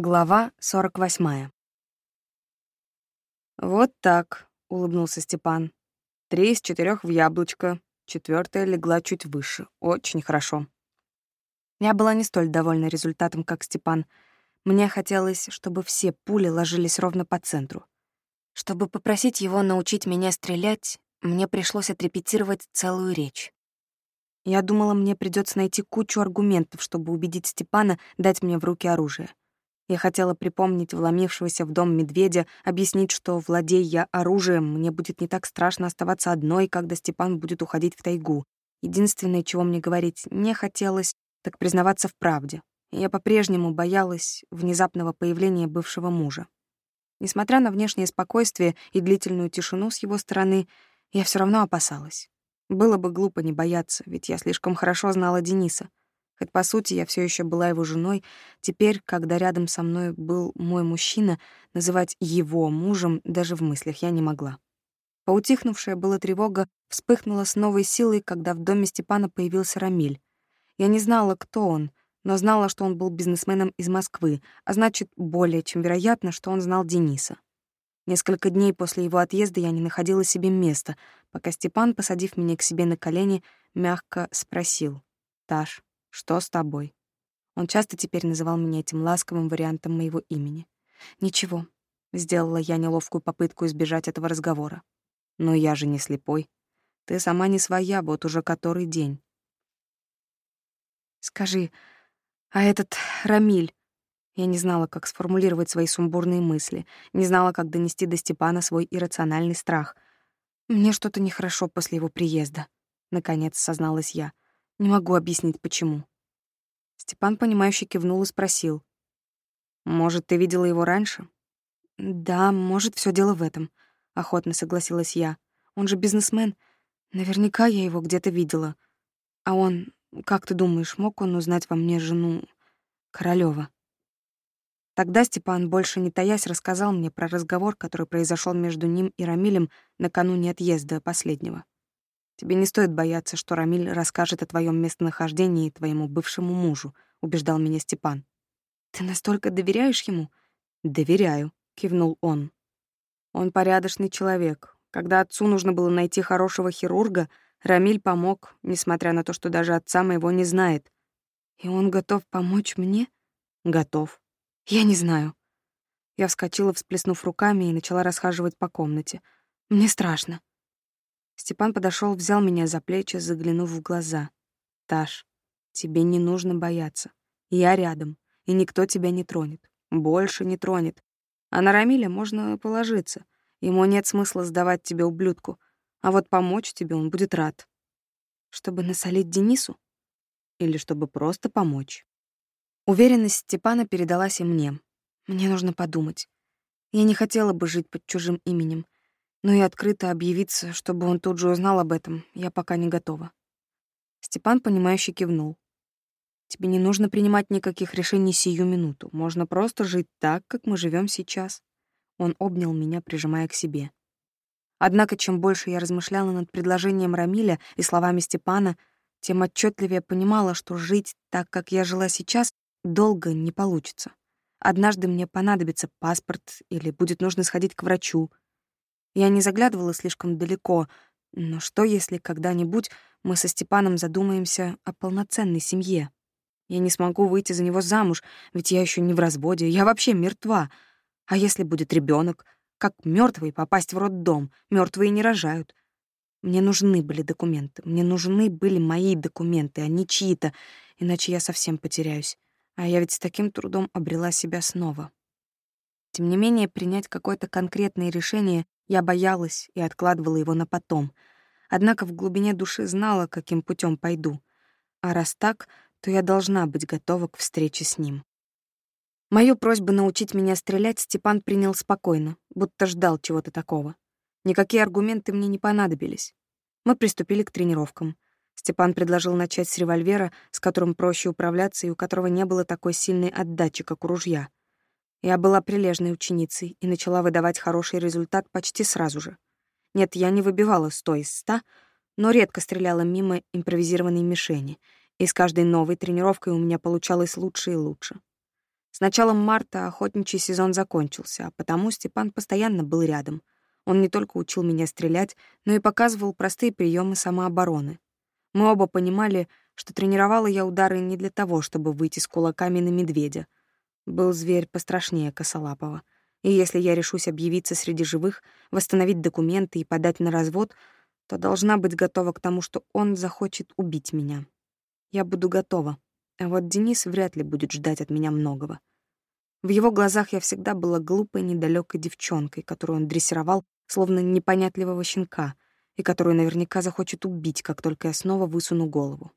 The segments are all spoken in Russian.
Глава 48. «Вот так», — улыбнулся Степан. «Три из четырех в яблочко, четвертая легла чуть выше. Очень хорошо». Я была не столь довольна результатом, как Степан. Мне хотелось, чтобы все пули ложились ровно по центру. Чтобы попросить его научить меня стрелять, мне пришлось отрепетировать целую речь. Я думала, мне придется найти кучу аргументов, чтобы убедить Степана дать мне в руки оружие. Я хотела припомнить вломившегося в дом медведя, объяснить, что, владея я оружием, мне будет не так страшно оставаться одной, когда Степан будет уходить в тайгу. Единственное, чего мне говорить не хотелось, так признаваться в правде. Я по-прежнему боялась внезапного появления бывшего мужа. Несмотря на внешнее спокойствие и длительную тишину с его стороны, я все равно опасалась. Было бы глупо не бояться, ведь я слишком хорошо знала Дениса. Хоть, по сути, я все еще была его женой, теперь, когда рядом со мной был мой мужчина, называть его мужем даже в мыслях я не могла. Поутихнувшая была тревога вспыхнула с новой силой, когда в доме Степана появился Рамиль. Я не знала, кто он, но знала, что он был бизнесменом из Москвы, а значит, более чем вероятно, что он знал Дениса. Несколько дней после его отъезда я не находила себе места, пока Степан, посадив меня к себе на колени, мягко спросил. «Таш, что с тобой? Он часто теперь называл меня этим ласковым вариантом моего имени. Ничего. Сделала я неловкую попытку избежать этого разговора. Но я же не слепой. Ты сама не своя, вот уже который день. Скажи, а этот Рамиль... Я не знала, как сформулировать свои сумбурные мысли, не знала, как донести до Степана свой иррациональный страх. Мне что-то нехорошо после его приезда, наконец созналась я. Не могу объяснить, почему. Степан, понимающе кивнул и спросил. «Может, ты видела его раньше?» «Да, может, все дело в этом», — охотно согласилась я. «Он же бизнесмен. Наверняка я его где-то видела. А он, как ты думаешь, мог он узнать во мне жену Королёва?» Тогда Степан, больше не таясь, рассказал мне про разговор, который произошел между ним и Рамилем накануне отъезда последнего. Тебе не стоит бояться, что Рамиль расскажет о твоем местонахождении твоему бывшему мужу, убеждал меня Степан. Ты настолько доверяешь ему? Доверяю, кивнул он. Он порядочный человек. Когда отцу нужно было найти хорошего хирурга, Рамиль помог, несмотря на то, что даже отца моего не знает. И он готов помочь мне? Готов. Я не знаю. Я вскочила, всплеснув руками, и начала расхаживать по комнате. Мне страшно. Степан подошел, взял меня за плечи, заглянув в глаза. «Таш, тебе не нужно бояться. Я рядом, и никто тебя не тронет. Больше не тронет. А на Рамиля можно положиться. Ему нет смысла сдавать тебе ублюдку. А вот помочь тебе он будет рад. Чтобы насолить Денису? Или чтобы просто помочь?» Уверенность Степана передалась и мне. Мне нужно подумать. Я не хотела бы жить под чужим именем — но и открыто объявиться, чтобы он тут же узнал об этом, я пока не готова. Степан, понимающе кивнул. Тебе не нужно принимать никаких решений сию минуту. Можно просто жить так, как мы живем сейчас. Он обнял меня, прижимая к себе. Однако, чем больше я размышляла над предложением Рамиля и словами Степана, тем отчетливее понимала, что жить так, как я жила сейчас, долго не получится. Однажды мне понадобится паспорт или будет нужно сходить к врачу, я не заглядывала слишком далеко, но что, если когда-нибудь мы со Степаном задумаемся о полноценной семье? Я не смогу выйти за него замуж, ведь я еще не в разводе, я вообще мертва. А если будет ребенок, как мертвый попасть в роддом? Мертвые не рожают. Мне нужны были документы, мне нужны были мои документы, а не чьи-то, иначе я совсем потеряюсь. А я ведь с таким трудом обрела себя снова. Тем не менее, принять какое-то конкретное решение я боялась и откладывала его на потом. Однако в глубине души знала, каким путем пойду. А раз так, то я должна быть готова к встрече с ним. Мою просьбу научить меня стрелять Степан принял спокойно, будто ждал чего-то такого. Никакие аргументы мне не понадобились. Мы приступили к тренировкам. Степан предложил начать с револьвера, с которым проще управляться и у которого не было такой сильной отдачи, как у ружья. Я была прилежной ученицей и начала выдавать хороший результат почти сразу же. Нет, я не выбивала сто из ста, но редко стреляла мимо импровизированной мишени, и с каждой новой тренировкой у меня получалось лучше и лучше. С началом марта охотничий сезон закончился, а потому Степан постоянно был рядом. Он не только учил меня стрелять, но и показывал простые приемы самообороны. Мы оба понимали, что тренировала я удары не для того, чтобы выйти с кулаками на медведя. Был зверь пострашнее Косолапова. И если я решусь объявиться среди живых, восстановить документы и подать на развод, то должна быть готова к тому, что он захочет убить меня. Я буду готова. А вот Денис вряд ли будет ждать от меня многого. В его глазах я всегда была глупой, недалекой девчонкой, которую он дрессировал, словно непонятливого щенка, и которую наверняка захочет убить, как только я снова высуну голову.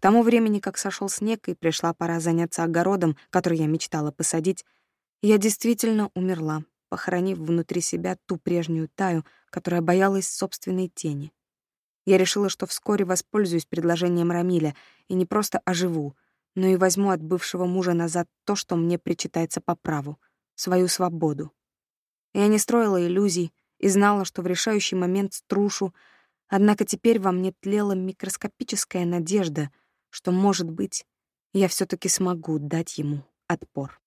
К тому времени, как сошел снег и пришла пора заняться огородом, который я мечтала посадить, я действительно умерла, похоронив внутри себя ту прежнюю Таю, которая боялась собственной тени. Я решила, что вскоре воспользуюсь предложением Рамиля и не просто оживу, но и возьму от бывшего мужа назад то, что мне причитается по праву — свою свободу. Я не строила иллюзий и знала, что в решающий момент струшу, однако теперь во мне тлела микроскопическая надежда, что, может быть, я все таки смогу дать ему отпор.